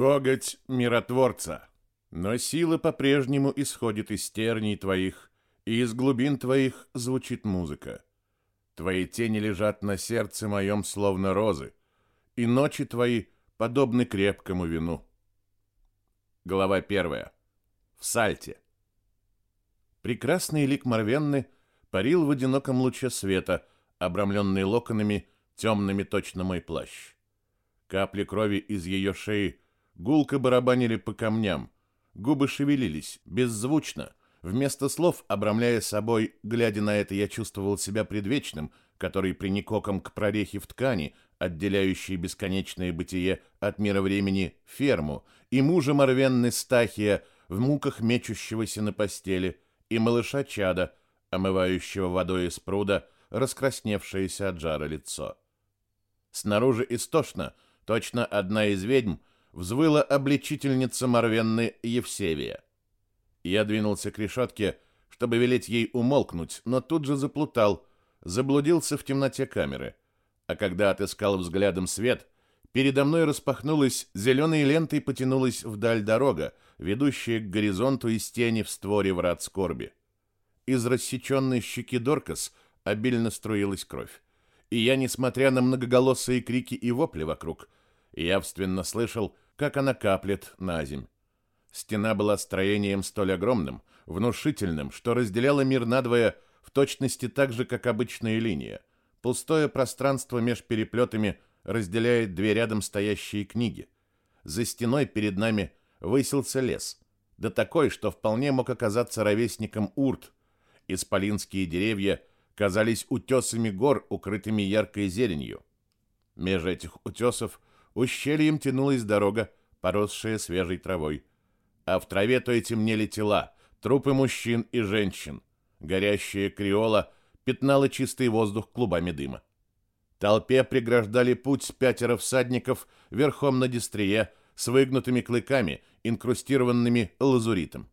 Коготь миротворца, но сила по-прежнему исходит из терний твоих, и из глубин твоих звучит музыка. Твои тени лежат на сердце моем, словно розы, и ночи твои подобны крепкому вину. Глава первая. В сальте. Прекрасный лик Марвенны парил в одиноком луче света, обрамленный локонами, темными точно мой плащ. Капли крови из ее шеи гулко барабанили по камням, губы шевелились, беззвучно, вместо слов, обрамляя собой, глядя на это, я чувствовал себя предвечным, который приник оком к прорехе в ткани, отделяющей бесконечное бытие от мира времени, ферму, и мужа Марвенны Стахия, в муках мечущегося на постели, и малыша Чада, омывающего водой из пруда, раскрасневшееся от жара лицо. Снаружи истошно, точно одна из ведьм, взвыла обличительница Марвенны Евсевия. Я двинулся к решетке, чтобы велеть ей умолкнуть, но тут же заплутал, заблудился в темноте камеры. А когда отыскал взглядом свет, передо мной распахнулась, зеленой лентой потянулась вдаль дорога, ведущая к горизонту из тени в створе врат скорби. Из рассеченной щеки Доркас обильно струилась кровь. И я, несмотря на многоголосые крики и вопли вокруг, явственно слышал, как она каплет на земь. Стена была строением столь огромным, внушительным, что разделяла мир надвое в точности так же, как обычная линия. Пустое пространство меж переплетами разделяет две рядом стоящие книги. За стеной перед нами высился лес, да такой, что вполне мог оказаться ровесником урт. Исполинские деревья казались утесами гор, укрытыми яркой зеленью. Меж этих утесов ущельем тянулась дорога, поросшая свежей травой. А в траве то и темнели тела, трупы мужчин и женщин. Горящая криола пятнала чистый воздух клубами дыма. Толпе преграждали путь пятеро всадников верхом на дистрие с выгнутыми клыками, инкрустированными лазуритом.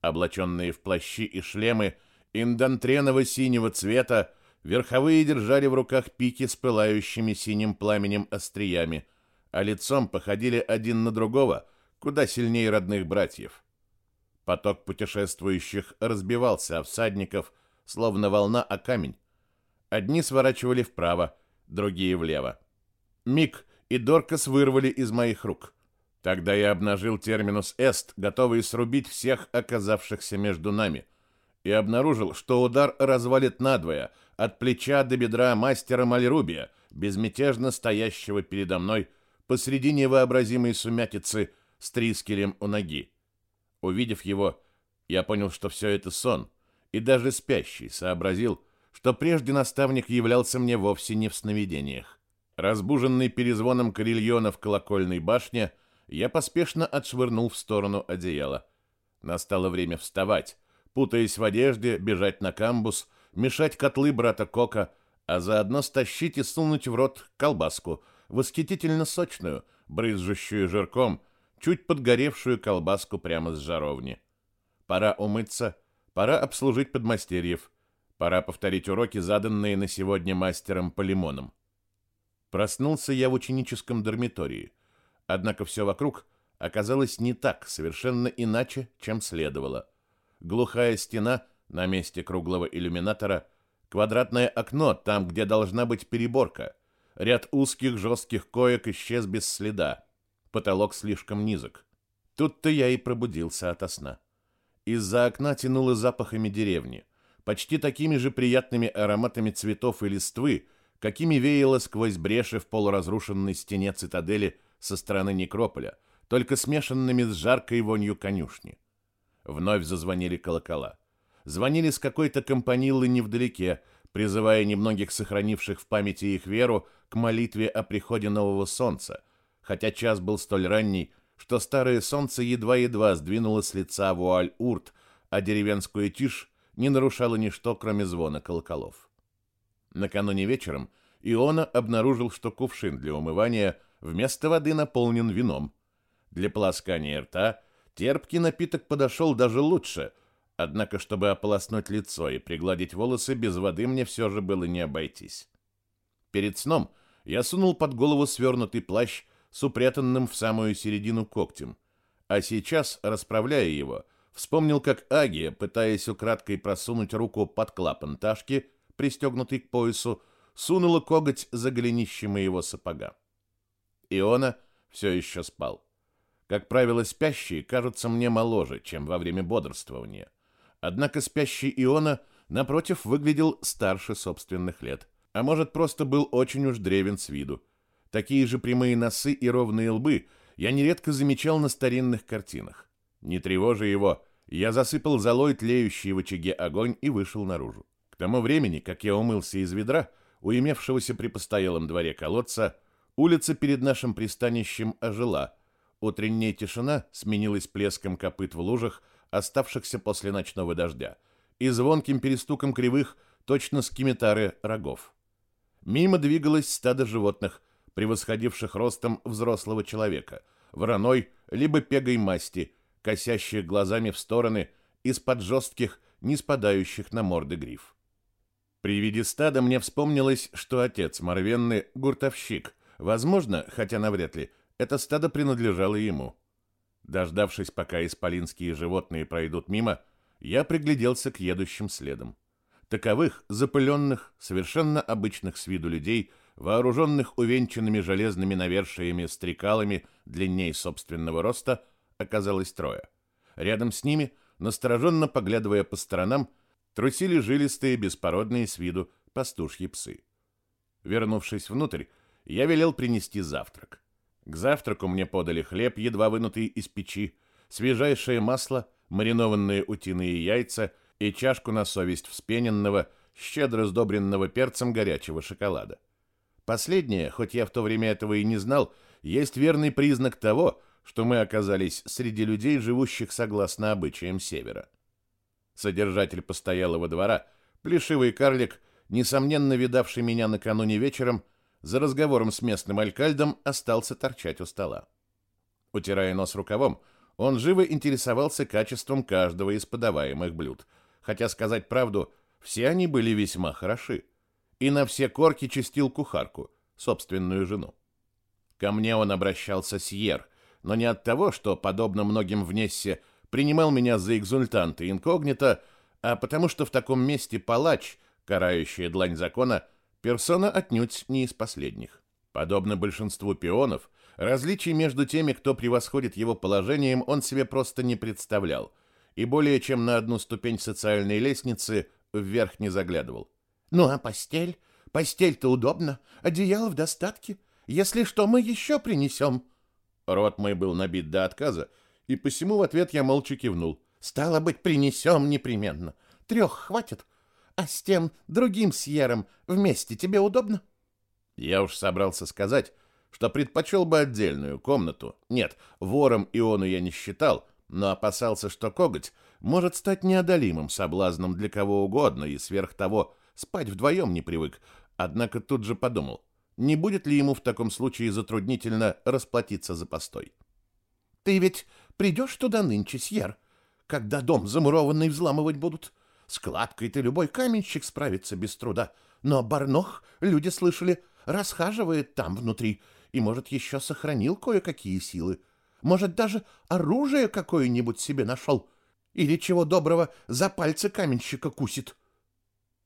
Облаченные в плащи и шлемы индантреново-синего цвета, верховые держали в руках пики с пылающими синим пламенем остриями, а лицом походили один на другого, куда сильнее родных братьев. Поток путешествующих разбивался о всадников, словно волна о камень. Одни сворачивали вправо, другие влево. Миг и Доркас вырвали из моих рук. Тогда я обнажил терминус «эст», готовый срубить всех оказавшихся между нами, и обнаружил, что удар развалит надвое, от плеча до бедра мастера Мальрубия, безмятежно стоящего передо мной посреди невообразимой сумятицы с трискелем у ноги. Увидев его, я понял, что все это сон, и даже спящий сообразил, что прежде наставник являлся мне вовсе не в сновидениях. Разбуженный перезвоном карельона в колокольной башне, я поспешно отшвырнул в сторону одеяла. Настало время вставать, путаясь в одежде, бежать на камбус, мешать котлы брата Кока, а заодно стащить и сунуть в рот колбаску — восхитительно сочную, брызжущую жирком, чуть подгоревшую колбаску прямо с жаровни. Пора умыться, пора обслужить подмастерьев, пора повторить уроки, заданные на сегодня мастером по лимонам. Проснулся я в ученическом дармитории, однако все вокруг оказалось не так, совершенно иначе, чем следовало. Глухая стена на месте круглого иллюминатора, квадратное окно там, где должна быть переборка, Ряд узких жестких коек исчез без следа. Потолок слишком низок. Тут-то я и пробудился ото сна. Из-за окна тянуло запахами деревни, почти такими же приятными ароматами цветов и листвы, какими веяло сквозь бреши в полуразрушенной стене цитадели со стороны некрополя, только смешанными с жаркой вонью конюшни. Вновь зазвонили колокола. Звонили с какой-то компанилы невдалеке, призывая немногих сохранивших в памяти их веру к молитве о приходе нового солнца, хотя час был столь ранний, что старое солнце едва-едва сдвинуло с лица вуаль-урт, а деревенскую тишь не нарушало ничто, кроме звона колоколов. Накануне вечером Иона обнаружил, что кувшин для умывания вместо воды наполнен вином. Для полоскания рта терпкий напиток подошел даже лучше, однако, чтобы ополоснуть лицо и пригладить волосы, без воды мне все же было не обойтись. Перед сном я сунул под голову свернутый плащ с упрятанным в самую середину когтем. А сейчас, расправляя его, вспомнил, как Агия, пытаясь украдкой просунуть руку под клапан ташки, пристегнутый к поясу, сунула коготь за голенище моего сапога. Иона все еще спал. Как правило, спящие кажутся мне моложе, чем во время бодрствования. Однако спящий Иона, напротив, выглядел старше собственных лет. А может, просто был очень уж древен с виду. Такие же прямые носы и ровные лбы я нередко замечал на старинных картинах. Не тревожа его, я засыпал золой тлеющий в очаге огонь и вышел наружу. К тому времени, как я умылся из ведра, у имевшегося при постоялом дворе колодца, улица перед нашим пристанищем ожила. Утренняя тишина сменилась плеском копыт в лужах, оставшихся после ночного дождя, и звонким перестуком кривых, точно скимитары рогов. Мимо двигалось стадо животных, превосходивших ростом взрослого человека, вороной либо пегой масти, косящих глазами в стороны из-под жестких, не спадающих на морды гриф. При виде стада мне вспомнилось, что отец Марвенны — гуртовщик. Возможно, хотя навряд ли, это стадо принадлежало ему. Дождавшись, пока исполинские животные пройдут мимо, я пригляделся к едущим следам. Таковых, запыленных, совершенно обычных с виду людей, вооруженных увенчанными железными навершиями стрекалами длинней собственного роста, оказалось трое. Рядом с ними, настороженно поглядывая по сторонам, трусили жилистые, беспородные с виду пастушьи псы. Вернувшись внутрь, я велел принести завтрак. К завтраку мне подали хлеб, едва вынутый из печи, свежайшее масло, маринованные утиные яйца и чашку на совесть вспененного, щедро сдобренного перцем горячего шоколада. Последнее, хоть я в то время этого и не знал, есть верный признак того, что мы оказались среди людей, живущих согласно обычаям Севера. Содержатель постоялого двора, плешивый карлик, несомненно видавший меня накануне вечером, за разговором с местным алькальдом остался торчать у стола. Утирая нос рукавом, он живо интересовался качеством каждого из подаваемых блюд, хотя, сказать правду, все они были весьма хороши. И на все корки чистил кухарку, собственную жену. Ко мне он обращался с Ер, но не от того, что, подобно многим в Нессе, принимал меня за экзультанта инкогнито, а потому что в таком месте палач, карающая длань закона, — Персона отнюдь не из последних. Подобно большинству пионов, различий между теми, кто превосходит его положением, он себе просто не представлял, и более чем на одну ступень социальной лестницы вверх не заглядывал. «Ну а постель? Постель-то удобно, одеяло в достатке. Если что, мы еще принесем». Рот мой был набит до отказа, и посему в ответ я молча кивнул. «Стало быть, принесем непременно. Трех хватит?» А с тем другим Сьером вместе тебе удобно? Я уж собрался сказать, что предпочел бы отдельную комнату. Нет, вором Иону я не считал, но опасался, что коготь может стать неодолимым соблазном для кого угодно, и сверх того спать вдвоем не привык. Однако тут же подумал, не будет ли ему в таком случае затруднительно расплатиться за постой. «Ты ведь придешь туда нынче, Сьер, когда дом замурованный взламывать будут?» С кладкой-то любой каменщик справится без труда. Но Барнох, люди слышали, расхаживает там внутри и, может, еще сохранил кое-какие силы. Может, даже оружие какое-нибудь себе нашел. Или, чего доброго, за пальцы каменщика кусит.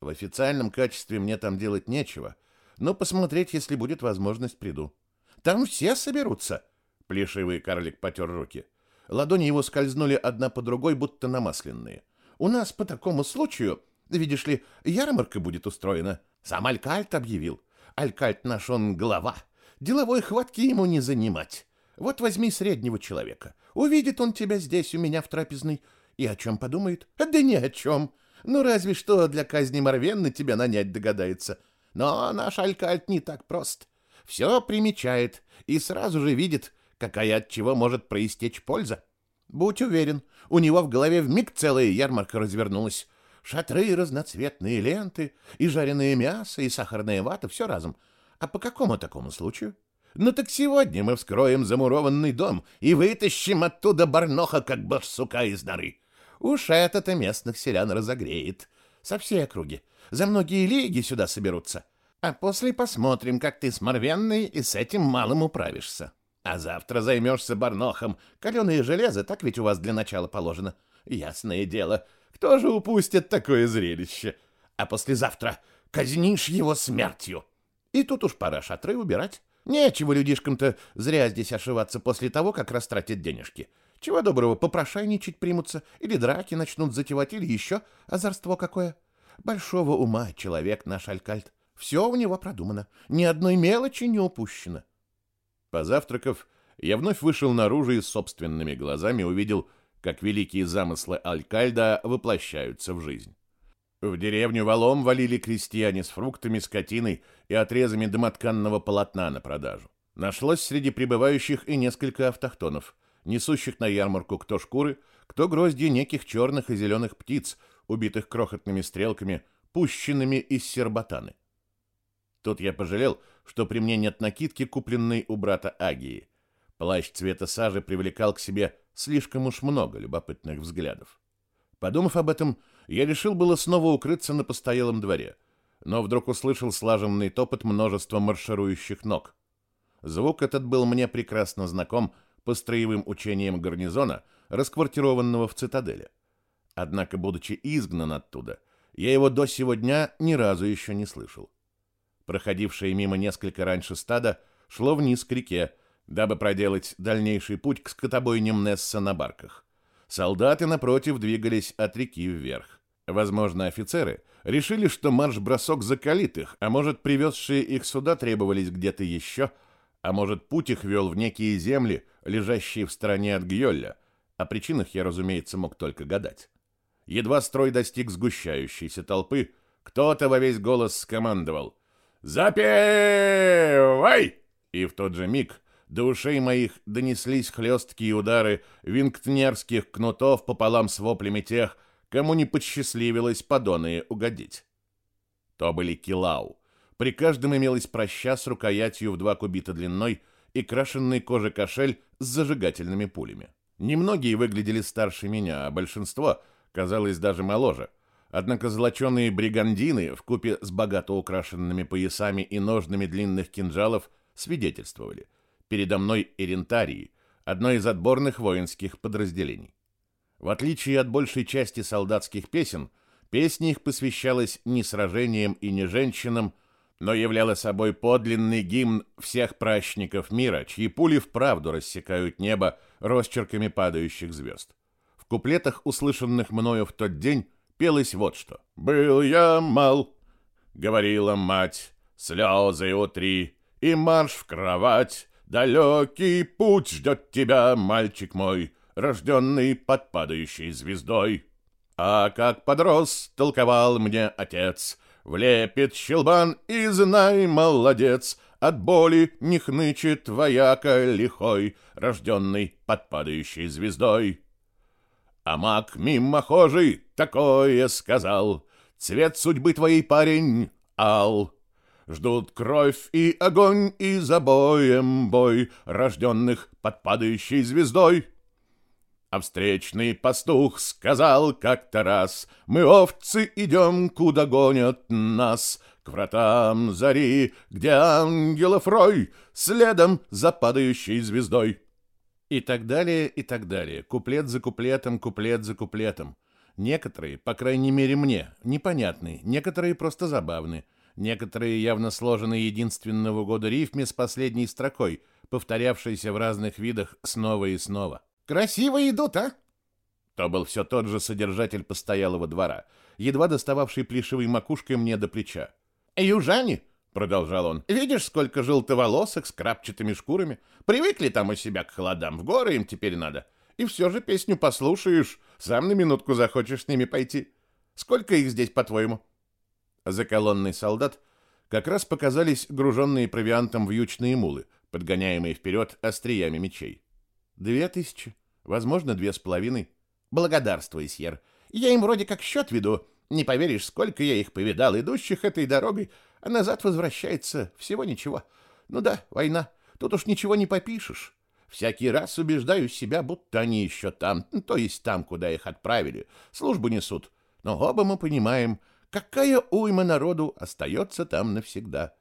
В официальном качестве мне там делать нечего, но посмотреть, если будет возможность, приду. Там все соберутся. Плешивый карлик потер руки. Ладони его скользнули одна по другой, будто намасленные. У нас по такому случаю, видишь ли, ярмарка будет устроена. Сам Алькальт объявил. Алькальт наш он глава. Деловой хватки ему не занимать. Вот возьми среднего человека. Увидит он тебя здесь у меня в трапезной. И о чем подумает? Да ни о чем. Ну, разве что для казни Марвенны тебя нанять догадается. Но наш Алькальт не так прост. Все примечает и сразу же видит, какая от чего может проистечь польза. Будь уверен, у него в голове вмиг целая ярмарка развернулась. Шатры, разноцветные ленты, и жареное мясо, и сахарная вата, все разом. А по какому такому случаю? Ну так сегодня мы вскроем замурованный дом и вытащим оттуда барноха, как барсука из норы. Уж это-то местных селян разогреет. Со всей округи. За многие лиги сюда соберутся. А после посмотрим, как ты с Морвенной и с этим малым управишься. А завтра займешься барнохом. Каленое железо, так ведь у вас для начала положено. Ясное дело, кто же упустит такое зрелище? А послезавтра казнишь его смертью. И тут уж пора шатры убирать. Нечего людишкам-то зря здесь ошиваться после того, как растратят денежки. Чего доброго, попрошайничать примутся, или драки начнут затевать, или еще озорство какое. Большого ума человек наш Алькальт. Все у него продумано, ни одной мелочи не упущено. Позавтракав, я вновь вышел наружу и собственными глазами увидел, как великие замыслы Алькальда воплощаются в жизнь. В деревню валом валили крестьяне с фруктами, скотиной и отрезами домотканного полотна на продажу. Нашлось среди прибывающих и несколько автохтонов, несущих на ярмарку кто шкуры, кто грозди неких черных и зеленых птиц, убитых крохотными стрелками, пущенными из сербатаны. Тут я пожалел, что при мне нет накидки, купленной у брата Агии. Плащ цвета сажи привлекал к себе слишком уж много любопытных взглядов. Подумав об этом, я решил было снова укрыться на постоялом дворе, но вдруг услышал слаженный топот множества марширующих ног. Звук этот был мне прекрасно знаком по строевым учениям гарнизона, расквартированного в цитадели. Однако, будучи изгнан оттуда, я его до сего дня ни разу еще не слышал. Проходившее мимо несколько раньше стадо шло вниз к реке, дабы проделать дальнейший путь к скотобойням Несса на барках. Солдаты, напротив, двигались от реки вверх. Возможно, офицеры решили, что марш-бросок закалит их, а может, привезшие их сюда требовались где-то еще, а может, путь их вел в некие земли, лежащие в стороне от Гьолля. О причинах я, разумеется, мог только гадать. Едва строй достиг сгущающейся толпы, кто-то во весь голос скомандовал «Запевай!» И в тот же миг до ушей моих донеслись хлесткие удары вингтнерских кнутов пополам с воплями тех, кому не посчастливилось подоные угодить. То были килау. При каждом имелась проща с рукоятью в два кубита длиной и крашенный кожей кошель с зажигательными пулями. Немногие выглядели старше меня, а большинство казалось даже моложе. Однако золоченые бригандины в купе с богато украшенными поясами и ножными длинных кинжалов свидетельствовали. Передо мной Ирентарии, одно из отборных воинских подразделений. В отличие от большей части солдатских песен, песня их посвящалась не сражениям и не женщинам, но являла собой подлинный гимн всех пращников мира, чьи пули вправду рассекают небо росчерками падающих звезд. В куплетах, услышанных мною в тот день, пелось вот что. «Был я мал», — говорила мать, — «слезы утри и марш в кровать, далекий путь ждет тебя, мальчик мой» рожденный под падающей звездой. А как подрос, толковал мне отец, влепит щелбан и знай, молодец, от боли не хнычет вояка лихой, рожденный под падающей звездой. А маг мимохожий такое сказал, цвет судьбы твоей, парень, ал. Ждут кровь и огонь и за боем бой, рожденных под падающей звездой. А встречный пастух сказал как-то раз, Мы овцы идем, куда гонят нас, К вратам зари, где ангелов рой, Следом за падающей звездой. И так далее, и так далее. Куплет за куплетом, куплет за куплетом. Некоторые, по крайней мере мне, непонятны, некоторые просто забавны. Некоторые явно сложены единственного года рифме с последней строкой, повторявшейся в разных видах снова и снова. Красиво идут, а? То был все тот же содержатель постоялого двора, едва достававший плешивой макушкой мне до плеча. «Южане!» — продолжал он. «Видишь, сколько желтоволосых с крапчатыми шкурами? Привыкли там у себя к холодам, в горы им теперь надо. И все же песню послушаешь, сам на минутку захочешь с ними пойти. Сколько их здесь, по-твоему?» За колонной солдат как раз показались груженные провиантом вьючные мулы, подгоняемые вперед остриями мечей. «Две тысячи?» Возможно, две с половиной. Благодарствуй, Сьер. Я им вроде как счет веду. Не поверишь, сколько я их повидал, идущих этой дорогой, а назад возвращается всего ничего. Ну да, война. Тут уж ничего не попишешь. Всякий раз убеждаю себя, будто они еще там, то есть там, куда их отправили. Службу несут. Но оба мы понимаем, какая уйма народу остается там навсегда.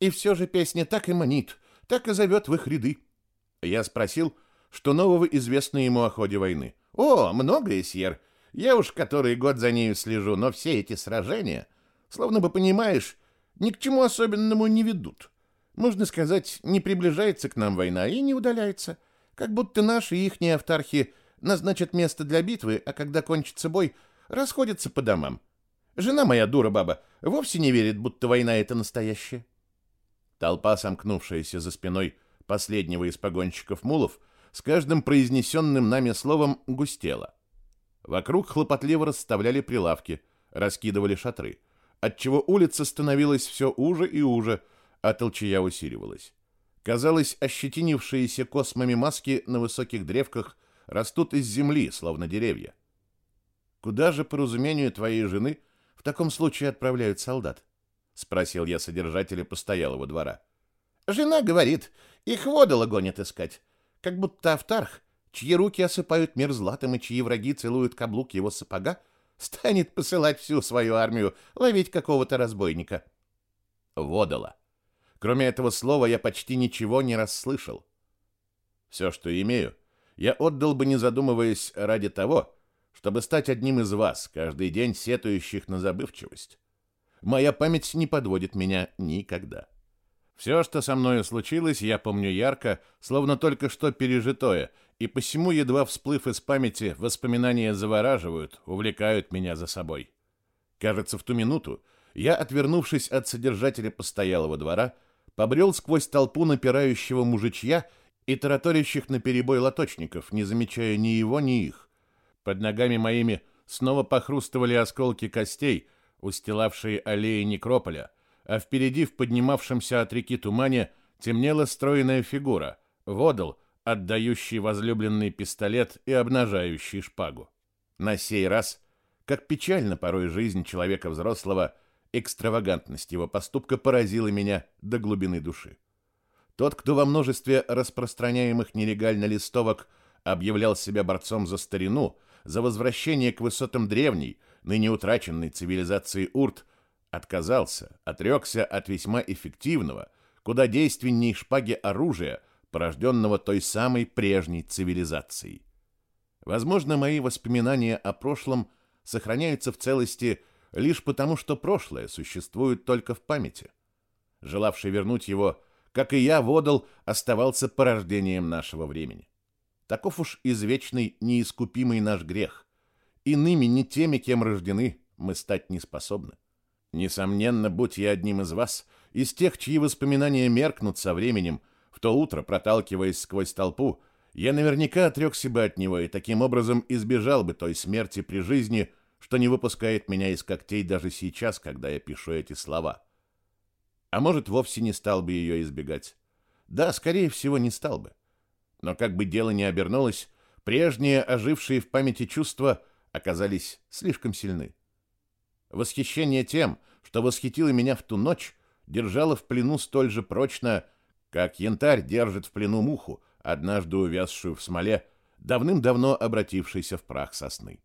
И все же песня так и манит, так и зовет в их ряды. Я спросил, что нового известно ему о ходе войны. О, многое, Сьер. Я уж который год за нею слежу, но все эти сражения, словно бы понимаешь, ни к чему особенному не ведут. Можно сказать, не приближается к нам война и не удаляется. Как будто наши и ихние автархи назначат место для битвы, а когда кончится бой, расходятся по домам. Жена моя дура баба вовсе не верит, будто война это настоящая. Толпа, сомкнувшаяся за спиной последнего из погонщиков мулов, с каждым произнесенным нами словом густела. Вокруг хлопотливо расставляли прилавки, раскидывали шатры, отчего улица становилась все уже и уже, а толчая усиливалась. Казалось, ощетинившиеся космами маски на высоких древках растут из земли, словно деревья. Куда же, по разумению твоей жены, в таком случае отправляют солдат? Спросил я содержателя постоялого двора. Жена говорит, их водоло гонят искать. Как будто Автарх, чьи руки осыпают мир златом и чьи враги целуют каблук его сапога, станет посылать всю свою армию ловить какого-то разбойника. Водоло. Кроме этого слова я почти ничего не расслышал. Все, что имею, я отдал бы, не задумываясь, ради того, чтобы стать одним из вас, каждый день сетующих на забывчивость. Моя память не подводит меня никогда. Все, что со мною случилось, я помню ярко, словно только что пережитое, и посему, едва всплыв из памяти, воспоминания завораживают, увлекают меня за собой. Кажется, в ту минуту я, отвернувшись от содержателя постоялого двора, побрел сквозь толпу напирающего мужичья и тараторящих на перебой лоточников, не замечая ни его, ни их. Под ногами моими снова похрустывали осколки костей, устилавшие аллеи некрополя, а впереди в поднимавшемся от реки тумане темнела стройная фигура, водол, отдающий возлюбленный пистолет и обнажающий шпагу. На сей раз, как печально порой жизнь человека взрослого, экстравагантность его поступка поразила меня до глубины души. Тот, кто во множестве распространяемых нелегально листовок объявлял себя борцом за старину, за возвращение к высотам древней, ныне утраченной цивилизации Урт, отказался, отрекся от весьма эффективного, куда действенней шпаги оружия, порожденного той самой прежней цивилизацией. Возможно, мои воспоминания о прошлом сохраняются в целости лишь потому, что прошлое существует только в памяти. Желавший вернуть его, как и я, водал, оставался порождением нашего времени. Таков уж извечный, неискупимый наш грех. Иными, не теми, кем рождены, мы стать не способны. Несомненно, будь я одним из вас, из тех, чьи воспоминания меркнут со временем, в то утро, проталкиваясь сквозь толпу, я наверняка отрекся бы от него и таким образом избежал бы той смерти при жизни, что не выпускает меня из когтей даже сейчас, когда я пишу эти слова. А может, вовсе не стал бы ее избегать. Да, скорее всего, не стал бы. Но как бы дело ни обернулось, прежние ожившие в памяти чувства оказались слишком сильны. Восхищение тем, что восхитило меня в ту ночь, держало в плену столь же прочно, как янтарь держит в плену муху, однажды увязшую в смоле, давным-давно обратившейся в прах сосны.